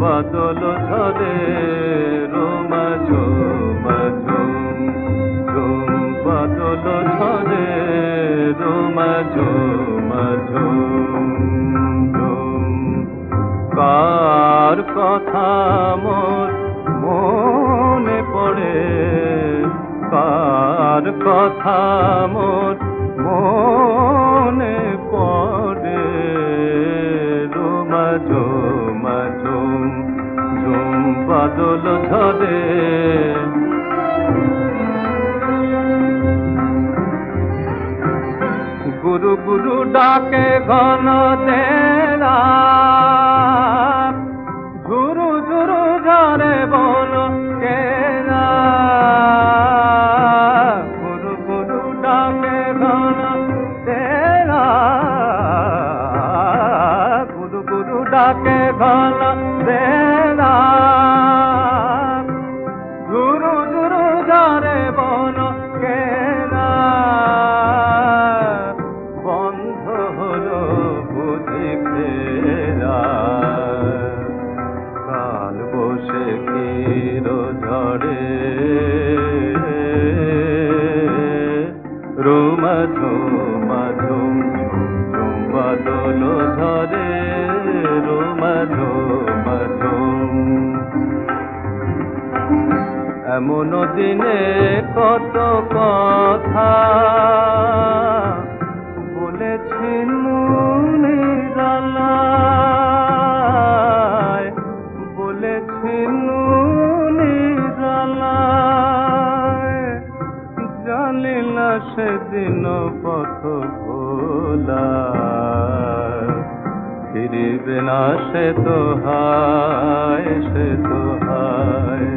বাদল ঝরে বাদল ঝরে রোমা ঝুম ঝুম কার কথা মোর মনে পড়ে? কার কথা মোর মনে পড়ে? রোমা ঝুম ঝুম ঝুম বাদল ঝরে গুরু গুরু ডাকে ঘন দেরা ঝুরু ঝুরু ঝরে বন গুরু গুরু ডাকে ঘন দেরা গুরু গুরু ডাকে ঘন দেরা ঝড়ে রুমা ঝুমা ঝুম ঝুম বাদল ধরে। রুমা ঝুমা ঝুম। এমন দিনে কত কথা না সেদিন পথ ভোলা ফিরিবে না সে তো হায়, সে তো হায়।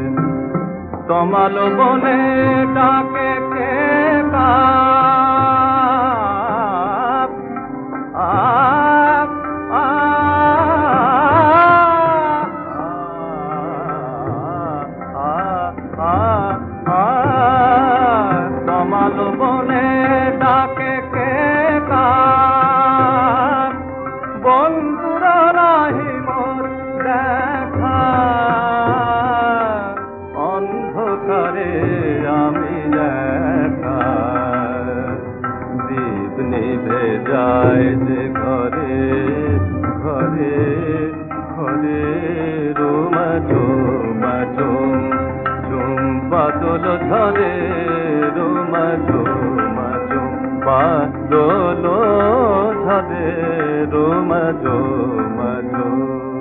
তোমালো বনে ডাকে কে কাপ ডাকে কে বন্ধুরা নাহি মোর দেখা। অন্ধকারে আমি একা দীপ নিভে যায় যে ঘরে ঘরে ঘরে। রোমা ঝোমা ঝোম, ঝুম বাদল ঝরে। বাদল ঝরে রোমা ঝোমা ঝোম